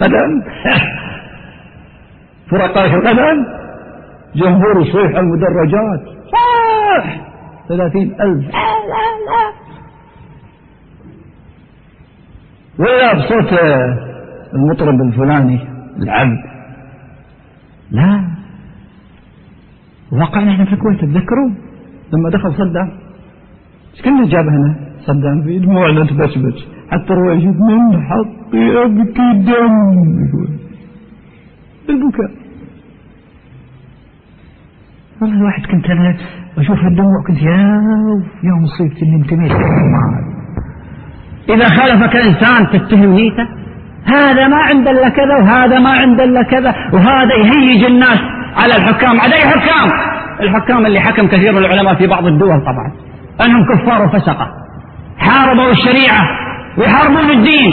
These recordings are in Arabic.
قدم. فرقاء القدم. جمهور يصيح المدرجات. صاح ثلاثين ألف. لا لا لا ولا بصوت المطرب الفلاني العبد لا. وقعنا إحنا في الكويت تذكروا لما دخل صدام. إيش كنا جاب هنا؟ صدام في دموعنا تبشبش حتى رويش من حقي أبكي دم. البكاء والله الواحد كنت أنا أشوف الدموع كنت يا يا مصيبتي اللي انتميت إذا خالفك إنسان تتهم نيته هذا ما عنده إلا كذا وهذا ما عنده إلا كذا وهذا يهيج الناس على الحكام. على اي حكام. الحكام اللي حكم كثير من العلماء في بعض الدول طبعا. أنهم كفار وفسقة. حاربوا الشريعة ويحاربون الدين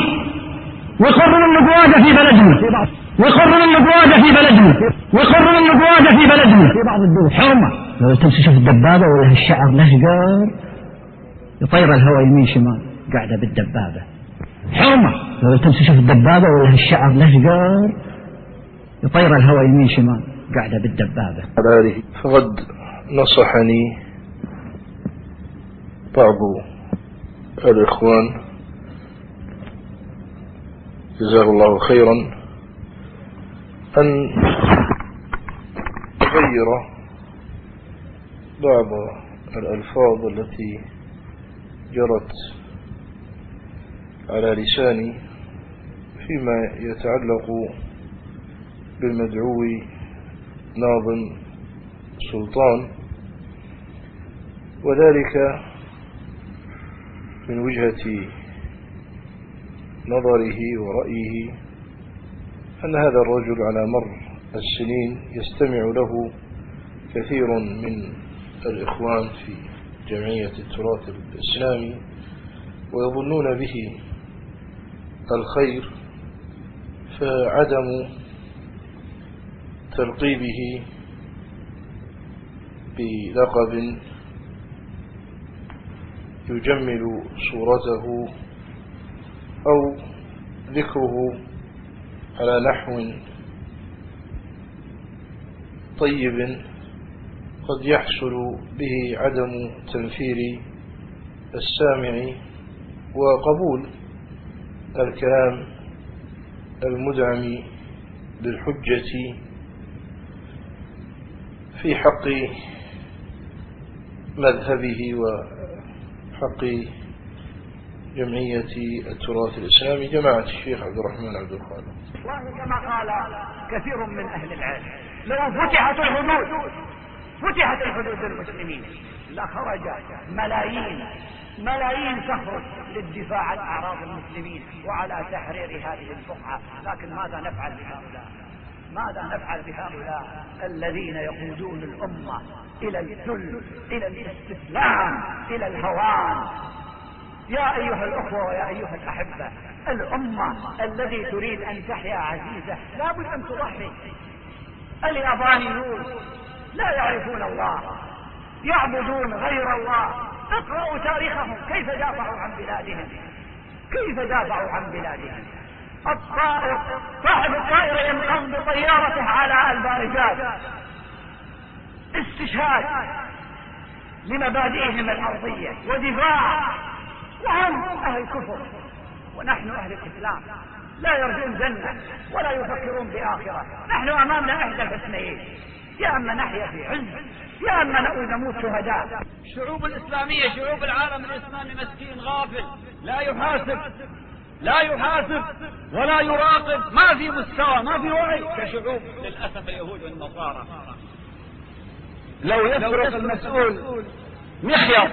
ويقرون النبوات في بلدهم. ويقرون النبوات في بلدهم. ويقرون النبوات في بلدهم. في بعض الدول. حرمة. لو تمشي شوف الدبابة ولا الشعر الاشقر يطير الهواء يمين شمال قاعدة بالدبابة. حرمة. لو تمشي شوف الدبابة ولا الشعر الاشقر يطير الهواء يمين شمال قاعدة بالدبابة. على هذه فقد نصحني بعض الإخوان جزاه الله خيرا. أن أغير بعض الألفاظ التي جرت على لساني فيما يتعلق بالمدعو ناظم سلطان. وذلك من وجهة نظره ورأيه أن هذا الرجل على مر السنين يستمع له كثير من الإخوان في جمعية التراث الإسلامي ويظنون به الخير فعدم تلقيبه بلقب يجمل صورته أو ذكره على نحو طيب قد يحصل به عدم تنفير السامع وقبول الكلام المدعم بالحجة في حق مذهبه وحق جمعية التراث الإسلامي جماعة الشيخ عبد الرحمن عبد الخالق. والله كما قال كثير من أهل العلم لو فتحت الحدود فتحت الحدود للمسلمين لخرج ملايين ملايين تخرج للدفاع عن أعراض المسلمين وعلى تحرير هذه البقعة لكن ماذا نفعل بهؤلاء؟ ماذا نفعل بهؤلاء الذين يقودون الأمة إلى الذل إلى الاستسلام إلى الهوان. يا أيها الأخوة ويا أيها الأحبة الأمة الذي تريد أن تحيا عزيزة لابد أن تضحي. اليابانيون لا يعرفون الله يعبدون غير الله. اقرأوا تاريخهم كيف دافعوا عن بلادهم؟ كيف دافعوا عن بلادهم؟ الطائر صاحب الطائرة ينقض بطيارته على البارجات. استشهاد لمبادئهم الأرضية ودفاع وهم أهل الكفر ونحن أهل الإسلام. لا يرجون جنة ولا يفكرون بآخرة. نحن أمامنا إحدى الحسنيين. يا أما نحيا في عز يا أما نموت شهداء. الشعوب الإسلامية شعوب العالم الإسلامي مسكين غافل لا يحاسب لا يحاسب ولا يراقب. ما في مستوى ما في وعي. كشعوب للأسف اليهود والنصارى. لو يفرق المسؤول مخيط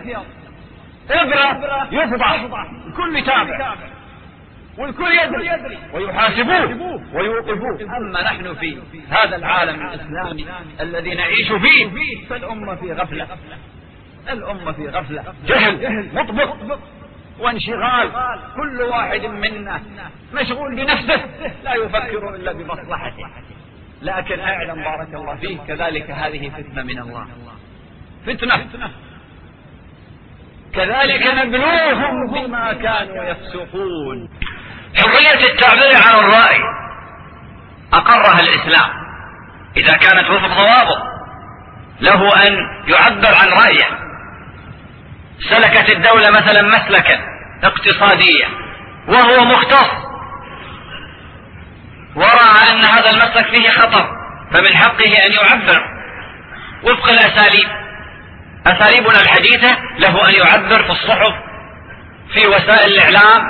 إبرة يفضح الكل يتابع والكل يدري ويحاسبوه ويوقفوه. أما نحن في هذا العالم الإسلامي الذي نعيش فيه فالأمة في غفلة الأمة في غفلة جهل مطبق وانشغال كل واحد منا مشغول بنفسه لا يفكر إلا بمصلحته. لكن أعلم بارك الله فيك. كذلك هذه فتنة من الله. فتنة. كذلك نبلوهم بما كانوا يفسقون. حرية التعبير عن الرأي أقرها الإسلام. إذا كانت وفق ضوابط له أن يعبر عن رأيه. سلكت الدولة مثلا مسلكا اقتصاديا وهو مختص. ورأى أن هذا المسلك فيه خطر فمن حقه أن يعبر. وفق الأساليب. أساليبنا الحديثة له أن يعبر في الصحف في وسائل الإعلام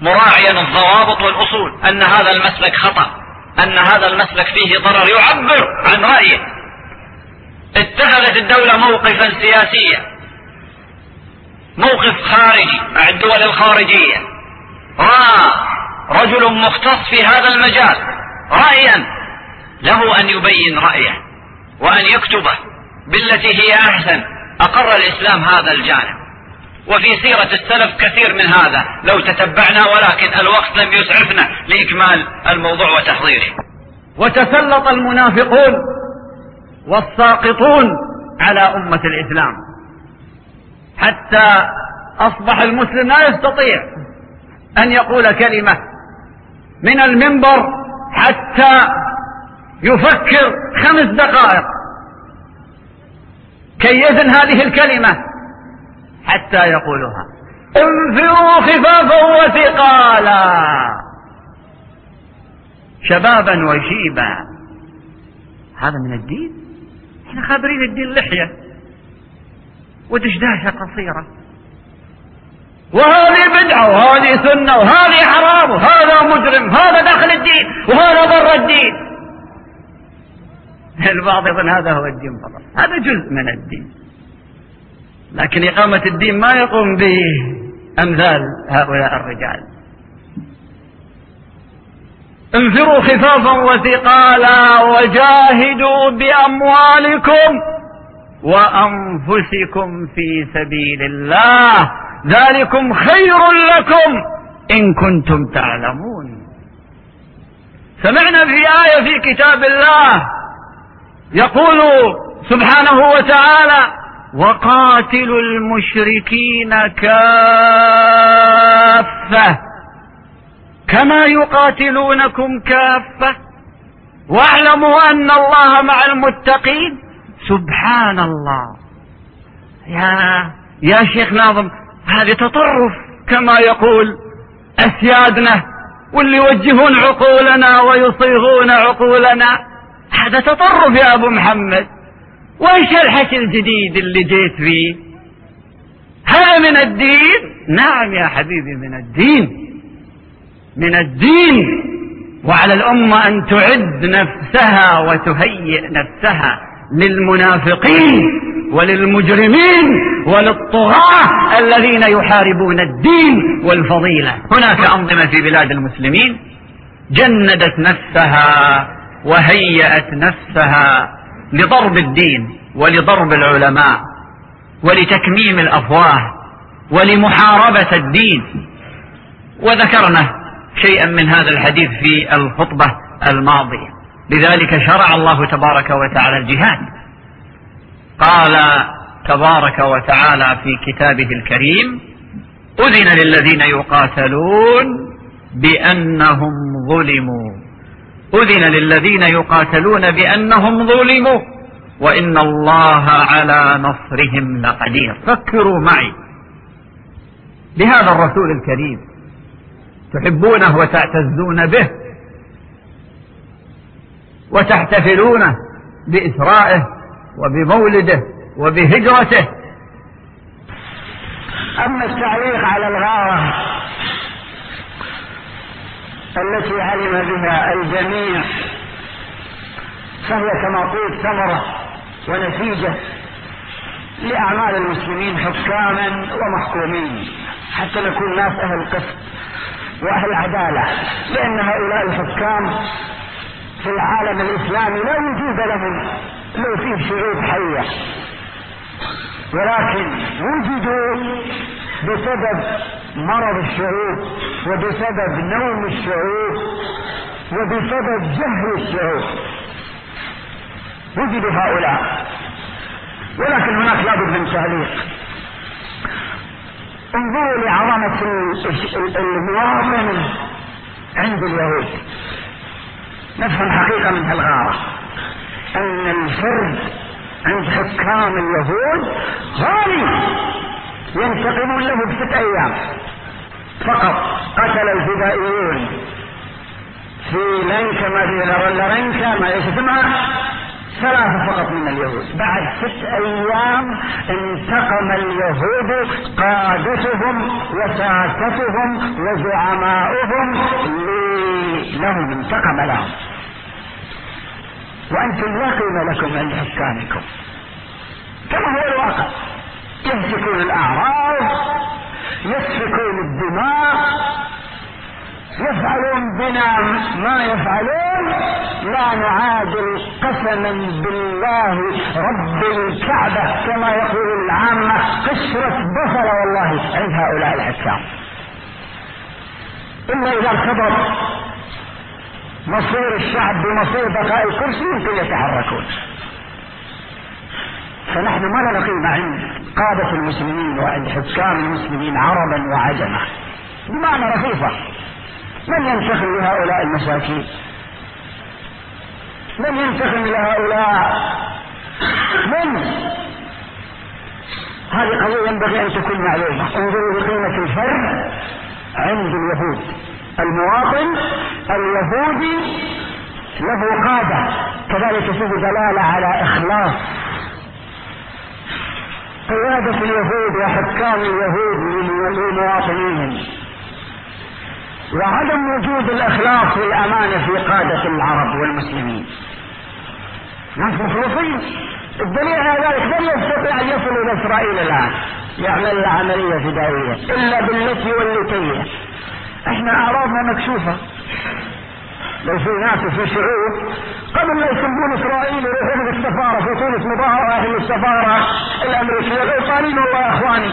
مراعيا الضوابط والأصول. أن هذا المسلك خطأ أن هذا المسلك فيه ضرر. يعبر عن رأيه. اتخذت الدولة موقفا سياسيا. موقف خارجي مع الدول الخارجية. رأى رجل مختص في هذا المجال رأيا له أن يبين رأيه وأن يكتبه بالتي هي أحسن أقر الإسلام هذا الجانب. وفي سيرة السلف كثير من هذا لو تتبعنا ولكن الوقت لم يسعفنا لإكمال الموضوع وتحضيره. وتسلط المنافقون والساقطون على أمة الإسلام. حتى أصبح المسلم لا يستطيع أن يقول كلمة من المنبر حتى يفكر خمس دقائق. كي يزن هذه الكلمة؟ حتى يقولها. انفروا خفافا وثقالا. شبابا وشيبا هذا من الدين؟ إحنا خابرين الدين لحية. ودشداشة قصيرة. وهذه بدعة وهذه سنة وهذه حرام وهذا مجرم هذا داخل الدين وهذا برا الدين. البعض يظن هذا هو الدين فقط هذا جزء من الدين. لكن إقامة الدين ما يقوم به أمثال هؤلاء الرجال. انفروا خفافا وثقالا وجاهدوا بأموالكم وأنفسكم في سبيل الله. ذلكم خير لكم. إن كنتم تعلمون. سمعنا في آية في كتاب الله يقول سبحانه وتعالى وقاتلوا المشركين كافة. كما يقاتلونكم كافة. واعلموا أن الله مع المتقين. سبحان الله. يا يا شيخ ناظم هذا تطرف كما يقول أسيادنا واللي يوجهون عقولنا ويصيغون عقولنا. هذا تطرف يا أبو محمد. وإيش الحكي الجديد اللي جيت فيه؟ هذا من الدين؟ نعم يا حبيبي من الدين. من الدين. وعلى الأمة أن تعد نفسها وتهيئ نفسها. للمنافقين وللمجرمين وللطغاة الذين يحاربون الدين والفضيلة. هناك أنظمة في بلاد المسلمين. جندت نفسها وهيأت نفسها لضرب الدين ولضرب العلماء ولتكميم الأفواه ولمحاربة الدين. وذكرنا شيئا من هذا الحديث في الخطبة الماضية. لذلك شرع الله تبارك وتعالى الجهاد. قال تبارك وتعالى في كتابه الكريم أذن للذين يقاتلون بأنهم ظلموا. أذن للذين يقاتلون بأنهم ظلموا. وإن الله على نصرهم لقدير. فكروا معي. بهذا الرسول الكريم تحبونه وتعتزون به. وتحتفلون بإسرائه وبمولده وبهجرته. أما التعليق على الغارة التي علم بها الجميع فهي كما قلت ثمرة ونتيجة لأعمال المسلمين حكاما ومحكومين حتى نكون ناس أهل قسط وأهل عدالة لأن هؤلاء الحكام في العالم الإسلامي لا وجود لهم لو فيه شعوب حية. ولكن وجدوا بسبب مرض الشعوب وبسبب نوم الشعوب وبسبب جهل الشعوب. وجدوا هؤلاء. ولكن هناك لابد من تعليق انظروا لعظمة المواطن عند اليهود. نفهم حقيقة من هالغارة. أن الفرد عند حكام اليهود غالي. ينتقمون له بست أيام. فقط قتل الفدائيون. في لنكا ما في لرنكا ما اسمها ثلاثة فقط من اليهود. بعد ست أيام انتقم اليهود قادتهم وساستهم وزعماؤهم لهم انتقم لهم. وأنتم لا قيمة لكم عند حكامكم كما هو الواقع. يمسكون الأعراض يسفكون الدماء يفعلون بنا ما يفعلون لا نعادل قسما بالله رب الكعبة كما يقول العامة قشرة بصل والله عند هؤلاء الحكام. إلا إذا ارتبط مصير الشعب بمصير بقاء الكرسي يمكن يتحركون. فنحن ما لنا قيمة عند قادة المسلمين وعند حكام المسلمين عربا وعجما. بمعنى رخيصة من ينتقم لهؤلاء المساكين؟ من ينتقم لهؤلاء من؟ هذه قضية ينبغي أن تكون معلومة. انظروا لقيمة الفرد عند اليهود. المواطن اليهودي له قادة. كذلك فيه دلالة على إخلاص. قيادة اليهود وحكام اليهود لمواطنيهم وعدم وجود الإخلاص والأمانة في قادة العرب والمسلمين. ناس مخلصين الدليل على ذلك لن يستطيع أن يصل إلى إسرائيل الآن. يعمل عملية فدائية. إلا بالتي واللتية إحنا أعراضنا مكشوفة. لو في ناس في شعوب قبل لا يسمون إسرائيل يروحون السفارة في تونس مظاهره أهل السفارة الأمريكية. قالين والله يا إخواني.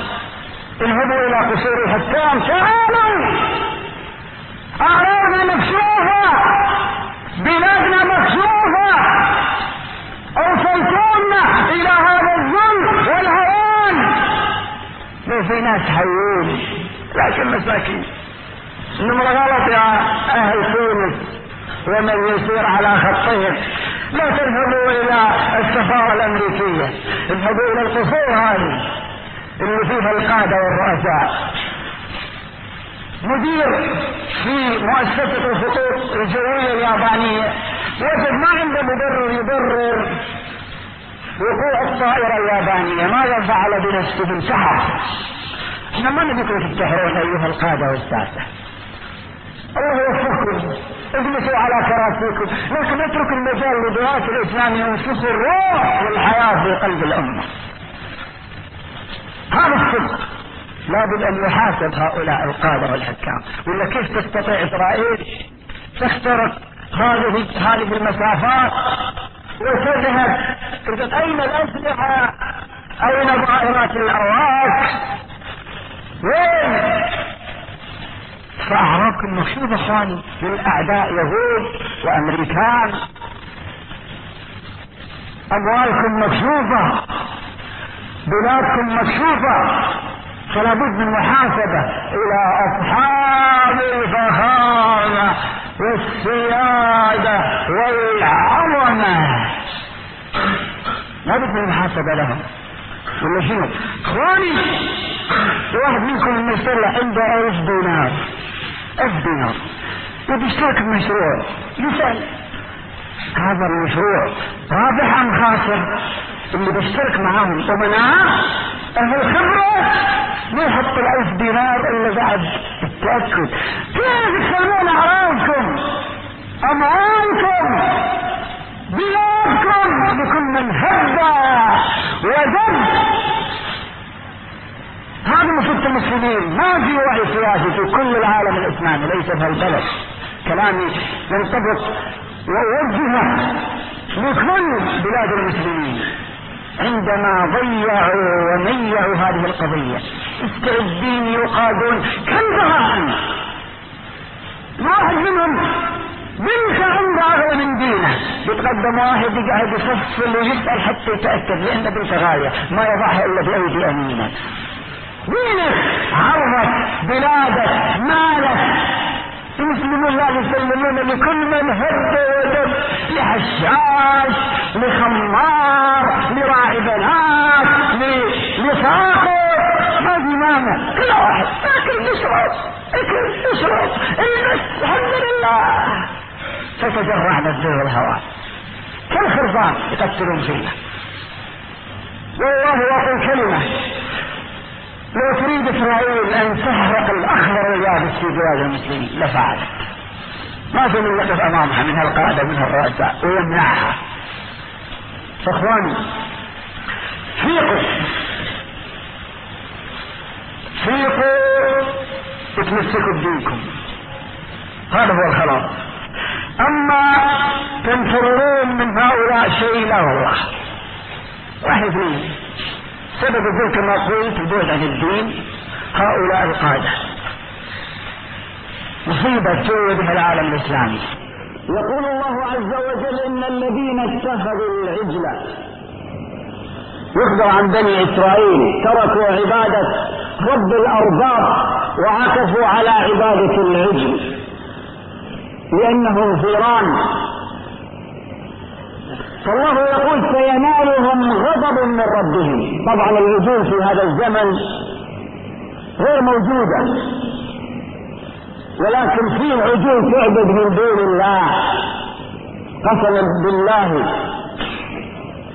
اذهبوا إلى قصور الحكام تعالوا أعراضنا مكشوفة بلادنا مكشوفة أوصلتونا إلى هذا الظلم والهوان لو في ناس حيون لكن مساكين. إنهم غلط يا أهل تونس. ومن يسير على خطهم لا تذهبوا إلى السفارة الأمريكية. اذهبوا إلى القصور هذه اللي فيها القادة والرؤساء. مدير في مؤسسة الخطوط الجوية اليابانية. وجد ما عنده مبرر يبرر وقوع الطائرة اليابانية. ماذا فعل بنفسه انتحر إحنا ما نبيكم تنتحرون أيها القادة والساسة الله يوفقكم. اجلسوا على كراسيكم. لكن اترك المجال لدعاة الإسلام ينفخوا الروح والحياة في قلب الأمة. هذا الصدق. لابد أن يحاسب هؤلاء القادة والحكام. ولا كيف تستطيع إسرائيل تخترق هذه هذه المسافات؟ وتذهب أين الأسلحة؟ أين ظاهرات الأواك؟ وين؟ فاعراضكم مكشوفة إخواني؟ للاعداء يهود وأمريكان. أموالكم مكشوفة. بلادكم مكشوفة. فلا بد من محاسبة إلى أصحاب الفخامة والسيادة والعظمة. لا بد من محاسبة لهم. ولا شنو؟ إخواني واحد منكم لما يصير عنده ألف دينار. ألف دينار. وبيشترك بمشروع. يسأل. هذا المشروع رابح أم خاسر؟ اللي بيشترك معاهم أمناء أهل خبرة. ما يحط الألف دينار إلا بعد التأكد؟ كيف تسلمون أعراضكم أموالكم! بلادكم! لكل من هب ودب هذه مصيبة المسلمين. ما في وعي سياسي في كل العالم الإسلامي ليس في البلد كلامي ينطبق ووجه لكل بلاد المسلمين. عندما ضيعوا وميعوا هذه القضية. مستعدين يقادون. كم ذهب واحد منهم بنت عنده اغلى من دينه. يتقدم واحد يقعد يفصل ويسأل حتى يتأكد لأن بنت غاليه ما يضعها إلا بأيدي أمينة. دينك عرضك بلادك المسلمون لا الناس يسلمون لكل من هد ودب لحشاش لخمار لراعي بنات لساقط ما في مانع. كل واحد. أكل يشرب أكل يشرب البس الحمد لله فتجرعنا والهواء كالخرفان يقتلون فينا. والله يقول كلمة. لو تريد إسرائيل أن تحرق الأخضر واليابس في بلاد المسلمين لفعلت. ما في من يقف أمامها من القاده من الرؤساء ويمنعها إخواني فيقوا. فيقوا وتمسكوا بدينكم. هذا هو الخلاص. أما تنفرون من هؤلاء شيء لا والله. واحد اثنين. سبب ذلك ما قلت البعد عن الدين. هؤلاء القادة مصيبة سوى بها العالم الإسلامي. يقول الله عز وجل إن الذين اتخذوا العجل يخبر عن بني إسرائيل تركوا عبادة رب الأرباب وعكفوا على عبادة العجل لأنهم ثيران فالله يقول سينالهم غضب من ربهم. طبعا الوجود في هذا الزمن غير موجودة ولكن في عجول تعبد من دون الله. قسما بالله.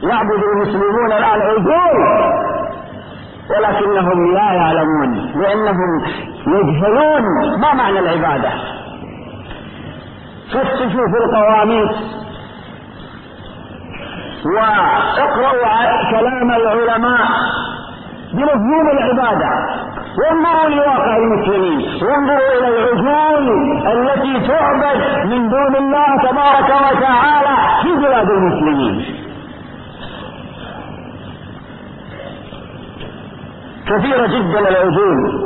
يعبد المسلمون الآن عجول. ولكنهم لا يعلمون. لأنهم يجهلون. ما معنى العبادة؟ فتشوا في القواميس. واقرأوا كلام العلماء بمفهوم العبادة. وانظروا لواقع المسلمين. وانظروا إلى العجول التي تعبد من دون الله تبارك وتعالى في بلاد المسلمين. كثيرة جدا العجول.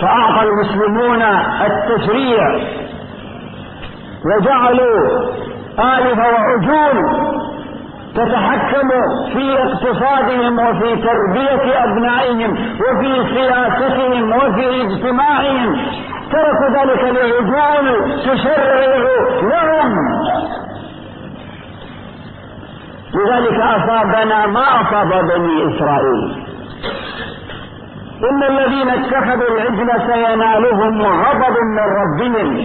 فأعطى المسلمون التشريع وجعلوا آلهة وعجول تتحكم في اقتصادهم وفي تربية أبنائهم وفي سياستهم وفي اجتماعهم. تركوا ذلك لعجول تشرع لهم. لذلك أصابنا ما أصاب بني إسرائيل. إن الذين اتخذوا العجل سينالهم غضب من ربهم.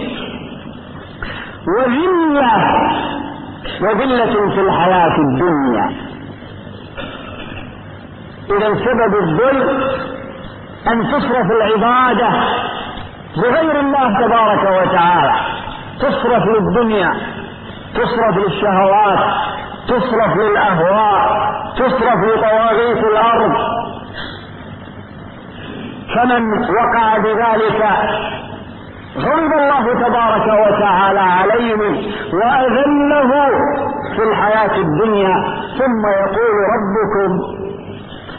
وذلة وذلة في الحياة الدنيا. إذا سبب الذل أن تصرف العبادة لغير الله تبارك وتعالى. تصرف للدنيا تصرف للشهوات تصرف للأهواء تصرف لطواغيت الأرض. فمن وقع بذلك غضب الله تبارك وتعالى عليهم وأذله في الحياة الدنيا ثم يقول ربكم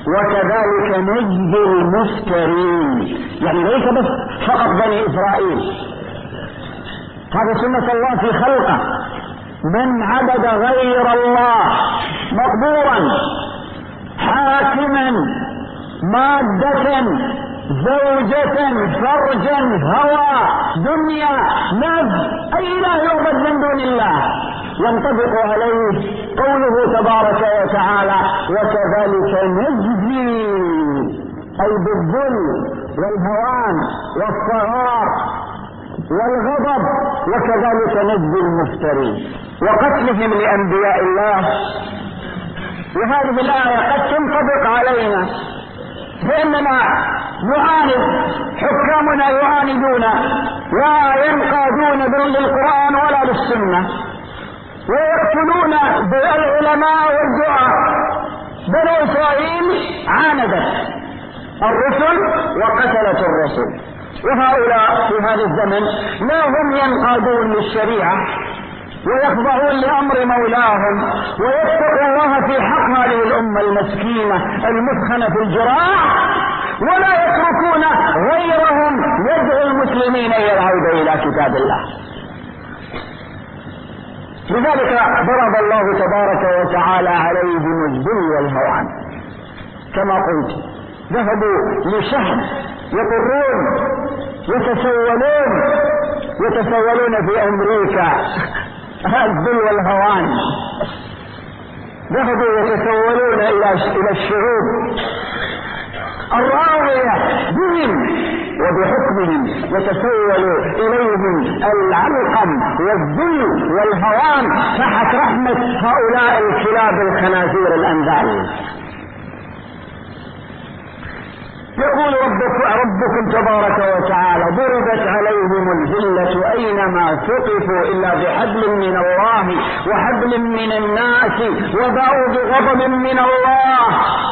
وكذلك نجزي المفترين. يعني ليس بس فقط بني إسرائيل. هذا سنة الله في خلقه. من عبد غير الله مقبورا حاكما مادة زوجة فرجا هوى دنيا نفس أي لا يعبد من دون الله. ينطبق عليه قوله تبارك وتعالى وكذلك نجزي أي بالذل والهوان والصغار والغضب وكذلك نجزي المفترين. وقتلهم لأنبياء الله. وهذه الآية قد تنطبق علينا فإننا نعاند حكامنا يعاندون. لا ينقادون للقرآن ولا للسنة ويقتلون بالعلماء والدعاء. بنو إسرائيل عاندت الرسل وقتلت الرسل. وهؤلاء في هذا الزمن لا هم ينقادون للشريعة ويخضعون لأمر مولاهم ويتقوا الله في حق هذه الأمة المسكينة المثخنة في الجراح. ولا يتركون غيرهم يدعو المسلمين إلى العودة إلى كتاب الله. لذلك ضرب الله تبارك وتعالى عليهم الذل والهوان كما قلت ذهبوا لشهر يقرون يتسولون يتسولون في أمريكا. الذل والهوان. ذهبوا يتسولون إلى الشعوب. الراضية بهم وبحكمهم يتسول إليهم العلقم والذل والهوان. تحت رحمة هؤلاء الكلاب الخنازير الأنذال يقول ربك ربكم تبارك وتعالى ضربت عليهم الذلة أينما ثقفوا إلا بحبل من الله وحبل من الناس وباءوا بغضب من الله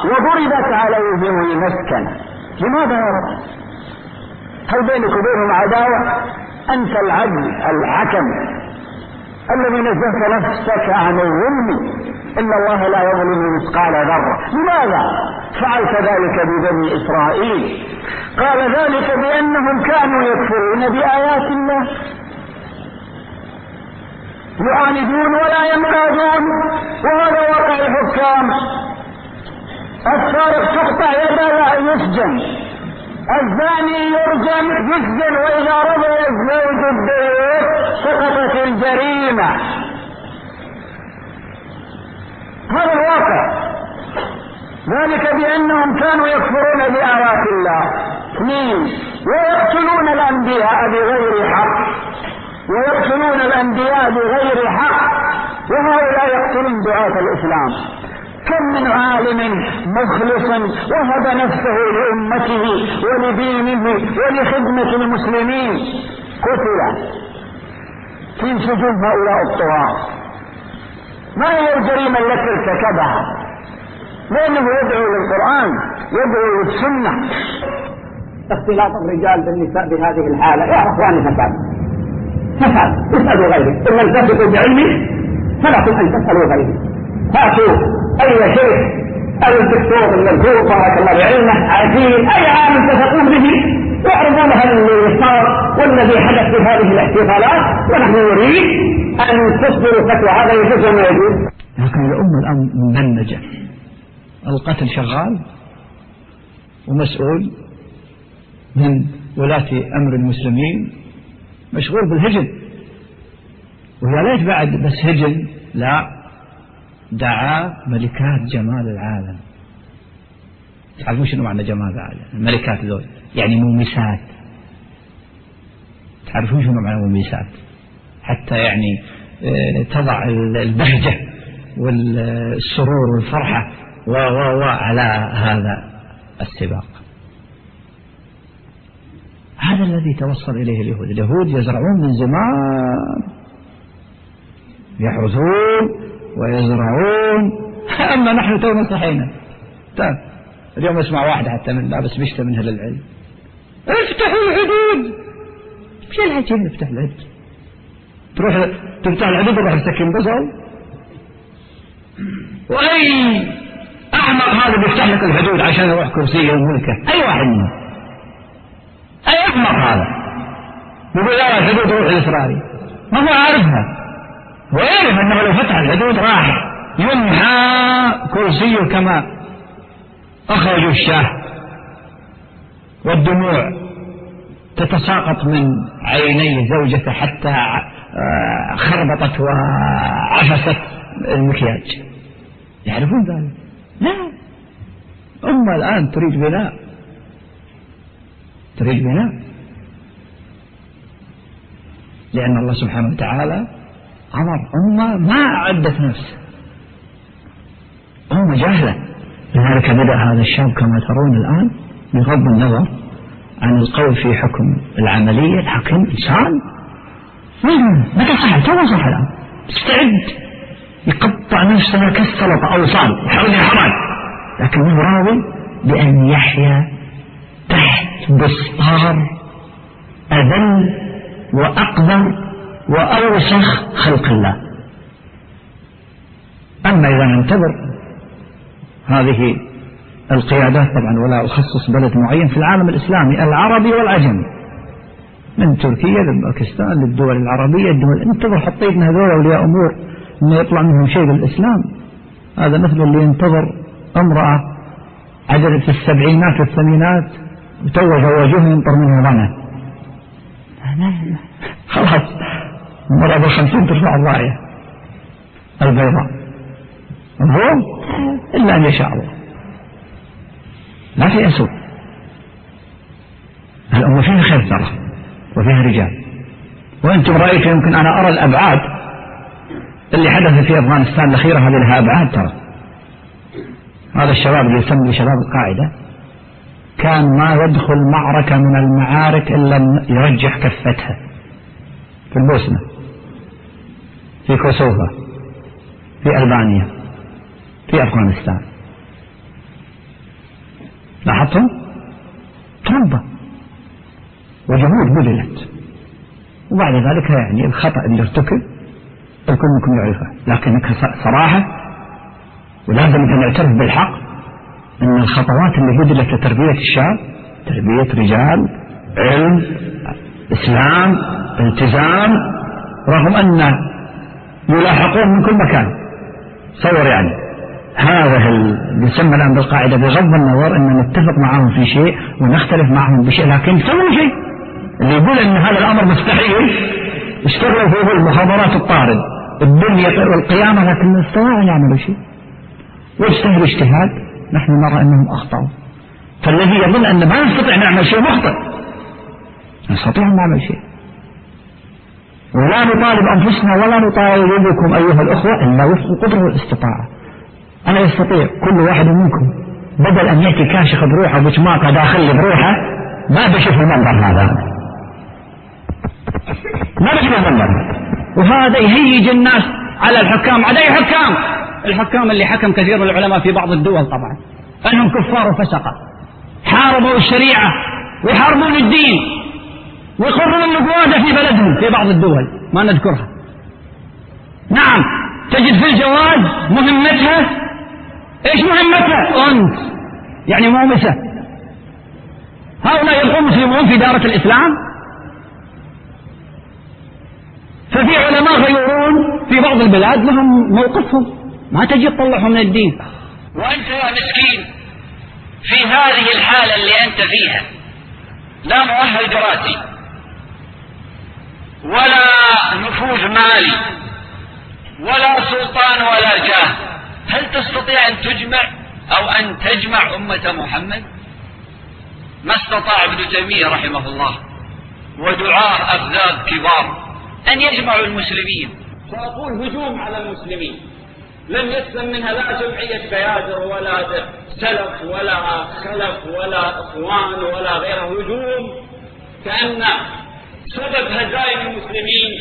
وضربت عليهم المسكنة لماذا يا رب؟ هل بينك وبينهم عداوة؟ أنت العدل الحكم الذي نزهت نفسك عن الظلم. إن الله لا يظلم مثقال ذرة. لماذا فعلت ذلك ببني إسرائيل؟ قال ذلك بأنهم كانوا يكفرون بآيات الله. يعاندون ولا ينقادون وهذا واقع الحكام. السارق تقطع يده يسجن. الزاني يرجم يسجن. وإذا رضي الزوج البيت سقطت الجريمة. هذا الواقع. ذلك بأنهم كانوا يكفرون بآيات الله. اثنين ويقتلون الأنبياء بغير حق. ويقتلون الأنبياء بغير حق. وهؤلاء يقتلون دعاة الإسلام. كم من عالم مخلص وهب نفسه لأمته ولدينه ولخدمة المسلمين. قتل. في سجون هؤلاء الطغاة. ما هي الجريمة التي ارتكبها؟ لأنه يدعو للقرآن يدعو للسنة. اختلاط الرجال بالنساء بهذه الحالة. يا أخواني فساد. فساد. اسألوا غيره إن لم تثقوا بعلمي فلكم أن تسألوا غيره هاتوا أي شيخ أي الدكتور المرجوع بارك الله بعلمه عزيز أي عالم تثقون به يعرضون هذا الذي صار والذي حدث في هذه الاحتفالات ونحن نريد أن تصدروا فتوى هذا يجوز وما يجوز لكن الأمة الآن مبنجه القتل شغال ومسؤول من ولاة أمر المسلمين مشغول بالهجن ويا ليت بعد بس هجن لا دعا ملكات جمال العالم. تعرفون شنو معنى جمال العالم؟ الملكات ذول. يعني مومسات تعرفون شنو معنى مومسات حتى يعني آه، تضع البهجة والسرور والفرحة و و و على هذا السباق. هذا الذي توصل إليه اليهود. اليهود يزرعون من زمان. يحرثون ويزرعون. أما نحن تونا صحينا. طيب اليوم اسمع واحد حتى من لابس بيشتى من أهل العلم افتحوا الحدود. مش الحكي؟ نفتح الحدود. تروح تفتح الحدود تروح تسكن بصل وأي احمق هذا بيفتح لك الحدود عشان يروح كرسيه وملكه أي واحد منهم. أي احمق هذا. يقول لا الحدود روح الإسرائيلي. ما هو عارفها. ويعرف أنه لو فتح الحدود راح ينهى كرسيه كما أخرجوا الشاه والدموع. تتساقط من عيني زوجته حتى آه، خربطت وعفست المكياج. يعرفون ذلك؟ لا. أمة الآن تريد بناء. تريد بناء. لأن الله سبحانه وتعالى عمر أمة ما أعدت نفسها أمة جاهلة. لذلك بدأ هذا الشاب كما ترون الآن بغض النظر عن القول في حكم العملية الحكم إنسان متى صح تو صح الآن. استعد يقطع نفسه كالسلطة أوصال يحاول يحرج لكنه راضي بأن يحيا تحت بسطار أذل وأقذر وأوسخ خلق الله. أما إذا ننتظر هذه القيادات طبعا ولا أخصص بلد معين في العالم الإسلامي العربي والعجمي من تركيا لباكستان للدول العربية الدول انتظر حطيتنا هذول أولياء أمور أنه يطلع منهم شيء بالإسلام. هذا مثل اللي ينتظر امرأة عددت في السبعينات والثمانينات وتو زوجوها ينطر منها ظنه. خلاص المرأة بالخمسين ترفع الراية. البيضاء. مفهوم؟ إلا أن يشاء الله. ما في أسوء الأمة فيها خير ترى؟ وفيها رجال. وأنتم رأيتم يمكن أنا أرى الأبعاد اللي حدث في أفغانستان الأخيرة هذه لها أبعاد ترى. هذا الشباب اللي يسمي شباب القاعدة كان ما يدخل معركة من المعارك إلا يرجح كفتها في البوسنة في كوسوفا في ألبانيا في أفغانستان. لاحظتم؟ تربة وجهود بذلت. وبعد ذلك يعني الخطأ اللي ارتكب الكل منكم يعرفه. لكن صراحة ولازم أن نعترف بالحق أن الخطوات اللي بذلت لتربية الشاب تربية رجال علم إسلام التزام رغم أن يلاحقون من كل مكان. تصور يعني. هذا يسمى الآن بالقاعدة بغض النظر أن نتفق معهم في شيء ونختلف معهم بشيء لكن سووا شيء. اللي يقول أن هذا الأمر مستحيل اشتغلوا فيه المخابرات الطارد. الدنيا والقيامة لكن استطاعوا يعملوا شيء. واجتهدوا اجتهاد نحن نرى أنهم أخطأوا. فالذي يظن أن ما نستطيع نعمل شيء مخطئ. نستطيع أن نعمل شيء. ولا نطالب أنفسنا ولا نطالبكم أيها الأخوة إلا وفق القدرة والاستطاعة. أنا يستطيع كل واحد منكم بدل أن يأتي كاشخ بروحه وبشماقة داخل بروحه ما بشوف المنظر هذا. ما بشوف المنظر. وهذا يهيج الناس على الحكام. على أي حكام! الحكام اللي حكم كثير من العلماء في بعض الدول طبعا. أنهم كفار وفسقة. حاربوا الشريعة ويحاربون الدين ويقرون النقوادة في بلدهم في بعض الدول. ما نذكرها. نعم تجد في الجواز مهمتها إيش مهمتها؟ انس يعني مومسة هؤلاء يبقون مسلمون في دارة الإسلام. ففي علماء غيورون في بعض البلاد لهم موقفهم. ما تجي تطلعهم من الدين. وأنت يا مسكين في هذه الحالة اللي أنت فيها. لا مؤهل دراسي ولا نفوذ مالي. ولا سلطان ولا جاه. هل تستطيع أن تجمع أو أن تجمع أمة محمد؟ ما استطاع ابن تيمية رحمه الله. ودعاة أفذاذ كبار. أن يجمعوا المسلمين. سأقول هجوم على المسلمين. لم يسلم منها لا جمعية بيادر ولا سلف ولا خلف ولا إخوان ولا غيره. هجوم كأن سبب هزائم المسلمين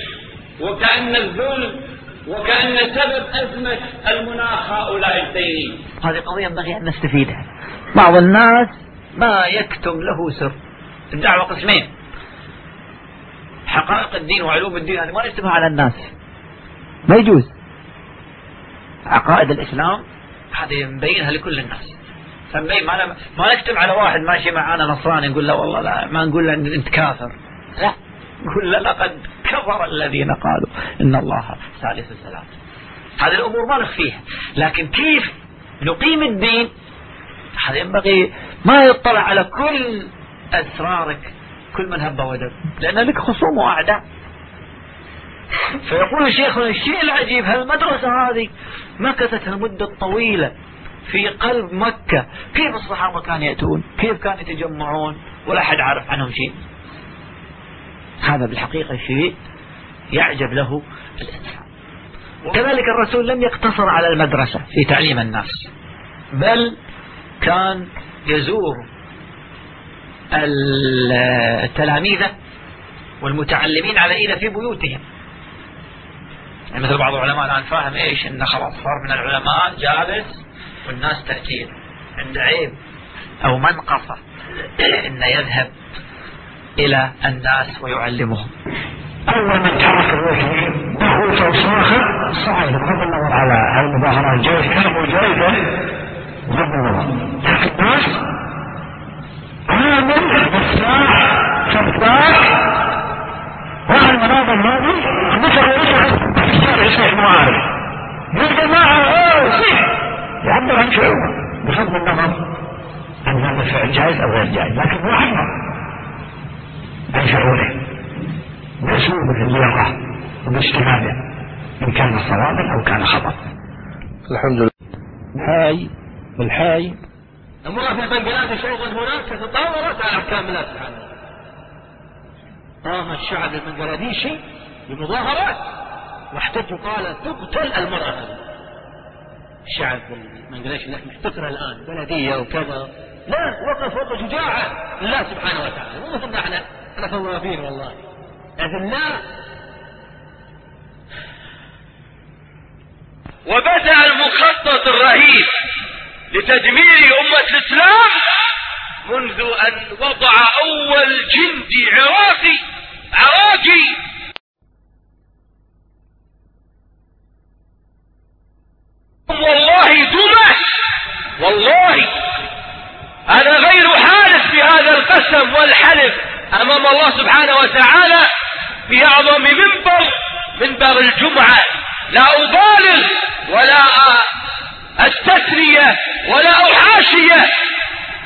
وكأن الذل وكأن سبب أزمة المناخ هؤلاء الدينين هذه قضية ينبغي أن نستفيدها. بعض الناس ما يكتم له سر. الدعوة قسمين. حقائق الدين وعلوم الدين هذه ما نكتبها على الناس. ما يجوز. عقائد الإسلام هذه نبينها لكل الناس. فنبين ما, ما نكتب على واحد ماشي معانا نصراني نقول له والله لا ما نقول له أنت كافر. لا. نقول له لقد كفر الذين قالوا إن الله ثالث الثلاث هذه الأمور ما نخفيها. لكن كيف نقيم الدين؟ هذا ينبغي ما يطلع على كل أسرارك كل من هب ودب لأن لك خصوم وأعداء. فيقول شيخنا الشيء العجيب هالمدرسة هذه مكثت المدة الطويلة في قلب مكة؟ كيف الصحابة كانوا يأتون؟ كيف كانوا يتجمعون؟ ولا أحد عارف عنهم شيء. هذا بالحقيقة شيء يعجب له. الإنسان وكذلك الرسول لم يقتصر على المدرسة في تعليم الناس بل كان يزور التلاميذ والمتعلمين على إيده في بيوتهم. يعني مثل بعض العلماء الآن فاهم إيش إنه خلاص صار من العلماء جالس والناس تأتيه عند عيب أو منقصة إنه يذهب إلى الناس ويعلمهم. أول من ترك الوحي أخوته وصاخر صعد بغض النظر على المظاهرات جاي كلب وجايبه بغض النظر لكن الناس عامل بسلاح سباك واحد المناظر الماضي مثل في الشارع يصيح معارف يا جماعة صيح. يعبر عن شعوره. بغض النظر عن هذا الفعل جائز أو غير جائز. لكن هو عبر عن شعوره باسلوبه اللياقة وباجتهاده إن كان صوابا أو كان خطأ. الحمد لله. الحاي والحاي. المرأة في بنغلاديش أيضا هناك تطورت على أحكام الله سبحانه وتعالى. قام الشعب البنغلاديشي بمظاهرات واحتجوا قال تقتل المرأة. الشعب البنغلاديشي اللي محتكرة الآن بلدية وكذا لا وقف وقف شجاعة لله سبحانه وتعالى. مو مثلنا إحنا إحنا خوافين والله. أذلاء وبدأ المخطط الرهيب لتدمير أمة الإسلام منذ أن وضع أول جندي عراقي عراقي. والله دمى والله. أنا غير حالف في هذا القسم والحلف. أمام الله سبحانه وتعالى في أعظم منبر منبر الجمعة. لا أبالغ ولا أستثني ولا أحاشي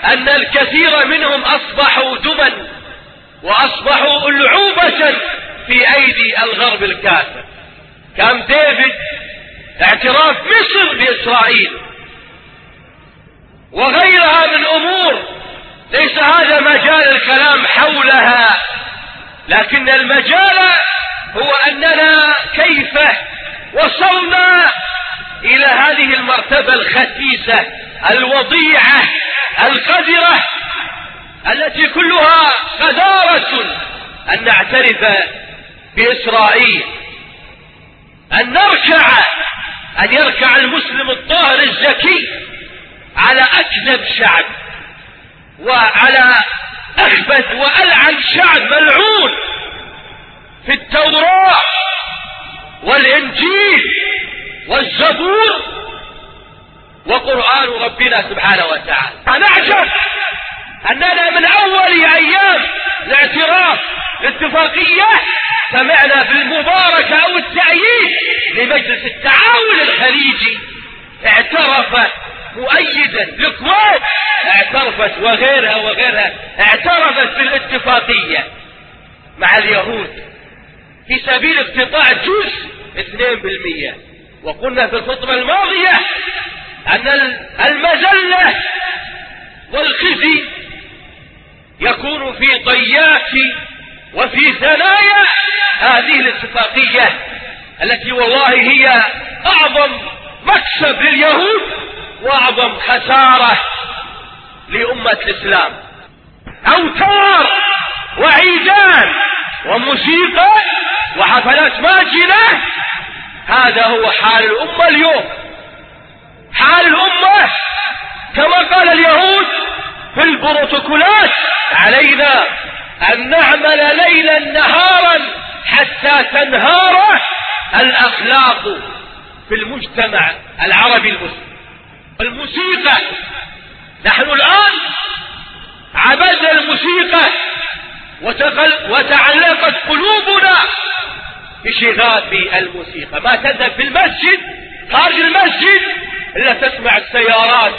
أن الكثير منهم أصبحوا دما وأصبحوا ألعوبة في أيدي الغرب الكافر. كام ديفيد اعتراف مصر بإسرائيل وغيرها من أمور ليس هذا مجال الكلام حولها لكن المجال هو أننا كيف وصلنا إلى هذه المرتبة الخسيسة الوضيعة القذرة التي كلها قذارة أن نعترف بإسرائيل أن نركع أن يركع المسلم الطاهر الزكي على أكذب شعب. وعلى أخبث وألعن شعب ملعون في التوراة والإنجيل والزبور وقرآن ربنا سبحانه وتعالى. فنعجب أننا من أول أيام الاعتراف الاتفاقية سمعنا بالمباركة أو التأييد لمجلس التعاون الخليجي اعترف مؤيدا الكويت اعترفت وغيرها وغيرها اعترفت بالاتفاقية مع اليهود في سبيل اقتطاع جزء 2% وقلنا في الخطبة الماضية أن المزلة والخزي يكون في ضياف وفي ثنايا. هذه الاتفاقية التي والله هي أعظم مكسب لليهود. وأعظم خسارة لأمة الإسلام. أوتار وعيدان وموسيقى وحفلات ماجنة هذا هو حال الأمة اليوم. حال الأمة كما قال اليهود في البروتوكولات علينا أن نعمل ليلا نهارا حتى تنهار الأخلاق في المجتمع العربي المسلم. الموسيقى. نحن الآن عبدنا الموسيقى وتعلقت قلوبنا بشغاف الموسيقى ما تذهب في المسجد خارج المسجد إلا تسمع السيارات.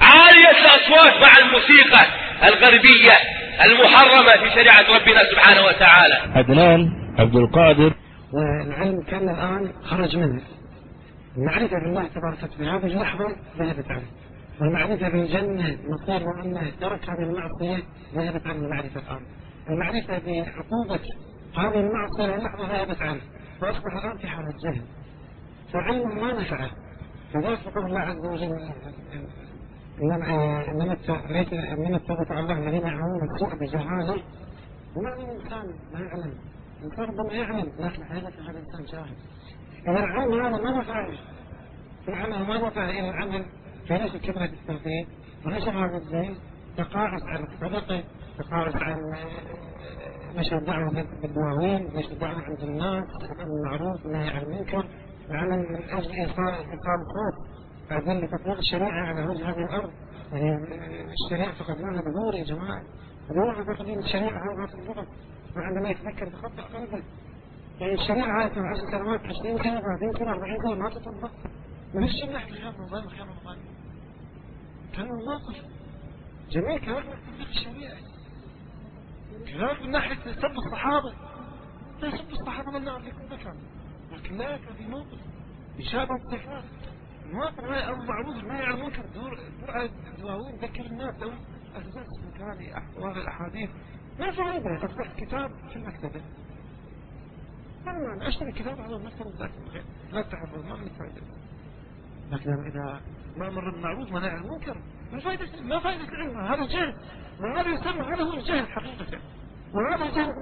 عالية الأصوات مع الموسيقى الغربية المحرمة في شريعة ربنا سبحانه وتعالى. عدنان عبد القادر. والعلم كان الآن خرج منه. المعرفة بالله تبارك وتعالى هذه اللحظة ذهبت عنه والمعرفة بالجنة مصير وأنه ترك هذه المعصية ذهبت عنه المعرفة الآن. المعرفة بعقوبة هذه المعصية اللحظة ذهبت عنه وأصبح الآن في حالة جهل فعلمه ما نفعه. لذلك يقول الله عز وجل. انما التوبة على الله الذين يعملون السوء بجهاله. وما من انسان ما يعلم. الانسان ربما يعلم لكن هذا الإنسان جاهل. العلم هذا ما في العمل ما نفعه إلى العمل في نفس كلمة التوحيد ونشر هذا الدين تقاعس عن الصدقة تقاعس عن نشر الدعوة بالدواوين نشر الدعوة عند الناس المعروف والنهي عن المنكر العمل من أجل إيصال إيصال الصوت بعدين لتطبيق الشريعة على وجه هذه الأرض يعني الشريعة فقدناها بدور يا جماعة. بدور فاقدين الشريعة هذا الضغط وعندما يتذكر تخطأ قلبه. يعني الشريعة هاي من 10 سنوات 20 سنة 30 سنة 40 سنة ما تطبق ما فيش نحن خير رمضان خير رمضان. كان الموقف جميل كلام من تطبيق الشريعة. كلام من ناحية سب الصحابة. يسب الصحابة من في كل مكان لكن لا يكفي موقف. يشابه التكرار المواقف هاي أو معروف ما يعني ممكن دور دواوين ذكر الناس لو أساس مكان أحوال الأحاديث. ما فائدة تصبح كتاب في المكتبة. ما أشتري كتاب على المكتبة ذاك لا تحفظ ما في فائدة لكن إذا ما مر بالمعروف منع المنكر ما فائدة ما فائدة العلم. هذا جهل. وهذا يسمى هذا هو الجهل حقيقة. وهذا جهل.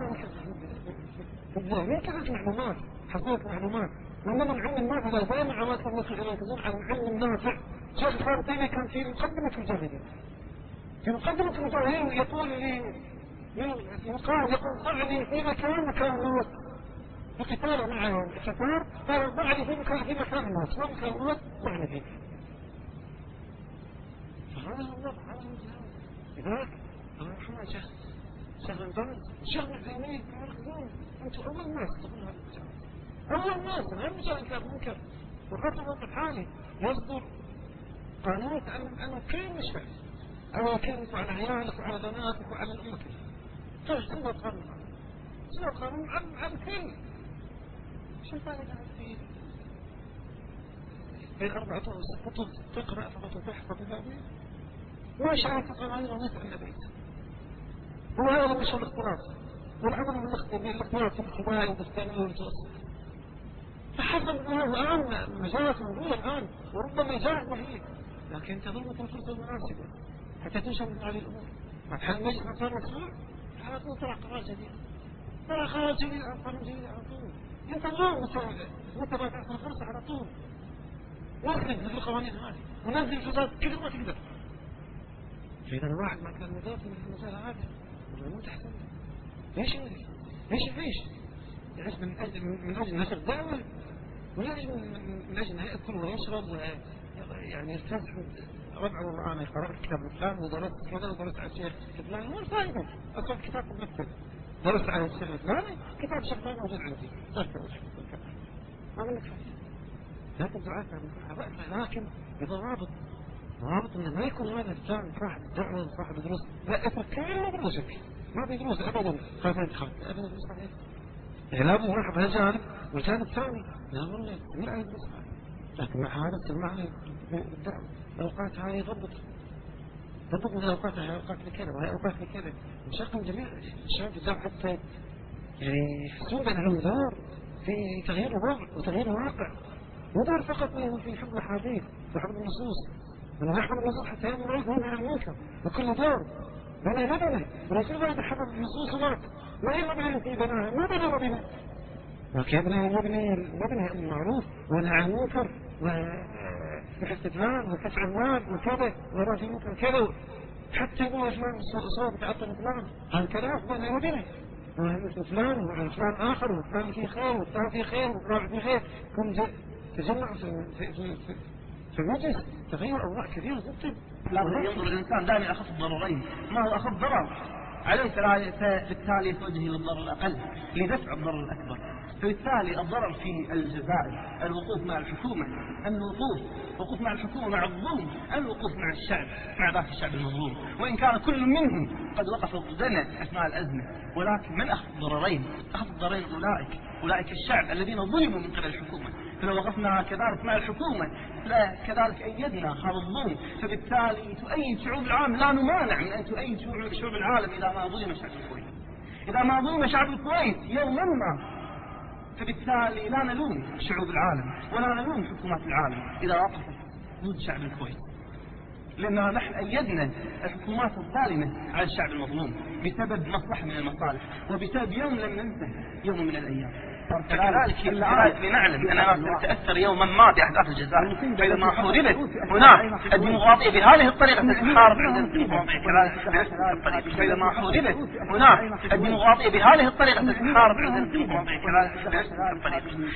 من كثرة معلومات حصلت معلومات وإنما العلم النافع لا زال علامات الله عليه تدل على العلم النافع. شيخ تيمية كان في مقدمة الجاهلية. في مقدمة الجاهلية يقول لي يقال يقول ضعني في مكان مكان الموت فقتال مع الكفار قال ضعني في مكان في مكان الموت ما مكان الموت ضعني فيه فهذا هو الوضع هذا هو لذلك الله يرحمه شيخ شيخ البلد شيخ العثيمين أنتم أول الناس تقول هذا أول الناس غير مجال كان منكر. وخاصة الوقت الحالي يصدر قانون أنه كل مشفى أو يكلف على عيالك وعلى بناتك وعلى الأمة. كيف سوى قانون سوى قانون عن عن كل شو الفائدة فيه بين أربعة كتب تقرأ فقط وتحفظ ذلك ما شاء قوانين ونسأل النبي هو هذا مش الاختلاط والعمل بالاختلاط في الخبائر والبستانية والمتوسط فحسب الله الآن مجالات موجودة الآن وربما جاءت وحيد لكن تظل الفرصة المناسبة حتى تنشر من هذه الأمور ما تحل مجلس أطفال مسؤول على طول ترى قرار جديد ترى قرار جديد قرار جديد على طول انت اليوم مساعدة وانت ما تعطي الفرصة على طول. واخذ مثل القوانين هذه. ونزل فساد كثر ما تقدر. فإذا الواحد ما كان مضاف من المسألة هذه. مو تحسن ليش ليش ليش يعيش؟ من أجل من أجل نشر دعوة ولا من أجل أن يأكل ويشرب يعني يستزحف ربع القرآن يقرأ الكتاب الفلاني ودرست كذا ودرست على الشيخ الفلاني. ما الفائدة. أصلا كتاب المكتب درست على الشيخ الفلاني كتاب الشيخ الفلاني موجود عندي ما من لك لكن دعاء لكن بضوابط ضوابط انه ما يكون هذا الانسان صاحب دعوه صاحب دروس لا اترك كل دروسك ما في دروس ابدا خاف انتخاب ابدا دروس عليك إعلام واحد هذا جانب والجانب الثاني لا والله من عند لكن مع هذا تسمعني الدعوة الأوقات هذه ضبط ضبط من الأوقات هذه أوقات لكذا وهي أوقات لكذا نشغل جميع الشباب الدعوة حتى يعني يحسون بأنهم دور في تغيير الوضع وتغيير الواقع. مو دور فقط في حفظ الحديث وحفظ النصوص. من نحفظ النصوص حتى يوم الرئيس هو على المنكر وكل دور بنى مدنة ورسول الله حفظ النصوص ومات ما يبنى في بناها؟ ما بنى مبنى وكيبنى مبنى مبنى المعروف ونهى عن المنكر والاستدلال وكشف المال وكذا ورجل منكر كذا حتى يقول فلان صوت تعطل فلان هذا كلام بنى مبنى ومثل فلان وعن فلان آخر وفلان في خير وفلان في خير وفلان في خير. كم تجمع في, في, في, في, في المجلس تغير أوضاع كثيرة جدا. لابد ينظر الإنسان دائما أخف الضررين. ما هو أخف ضرر؟ عليه فبالتالي يتوجه إلى الضرر الأقل. لدفع الضرر الأكبر. فبالتالي الضرر في الجزائر الوقوف مع الحكومة الوقوف الوقوف مع الحكومة مع الظلم الوقوف مع الشعب مع ذاك الشعب المظلوم. وإن كان كل منهم قد وقف ضدنا أثناء الأزمة ولكن من أخذ الضررين؟ أخذ الضررين أولئك أولئك الشعب الذين ظلموا من قبل الحكومة. فلو وقفنا كذلك مع الحكومة لا كذلك أيدنا هذا الظلم. فبالتالي تؤيد شعوب العالم لا نمانع من أن تؤيد شعوب العالم إذا ما ظلم شعب الكويت. إذا ما ظلم شعب الكويت يوما ما فبالتالي لا نلوم شعوب العالم ولا نلوم حكومات العالم إذا وقفت ضد شعب الكويت. لأننا نحن أيدنا الحكومات الظالمة على الشعب المظلوم بسبب مصلحة من المصالح وبسبب يوم لم ننسى يوم من الأيام. كذلك لنعلم أننا تأثر يوما. ما بأحداث الجزائر. فإذا ما حوربت هناك الديمقراطية بهذه الطريقة ستحارب عند الديمقراطية كذلك حوربت هناك الديمقراطية بهذه الطريقة ستحارب عند الديمقراطية كذلك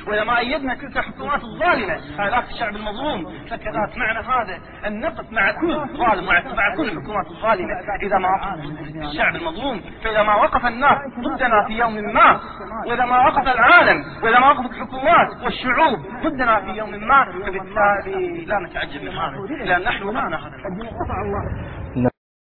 وإذا ما أيدنا تلك الحكومات الظالمة. على الشعب المظلوم. فكذلك معنى هذا أن نقف مع كل ظالم مع كل الحكومات الظالمة. إذا ما وقف الشعب المظلوم. فإذا ما وقف الناس ضدنا في يوم ما. وإذا ما وقف العالم العالم ما وقفت الحكومات والشعوب. ضدنا في يوم ما فبالتالي لا نتعجب من هذا. لأن نحن ما ناخذ الله.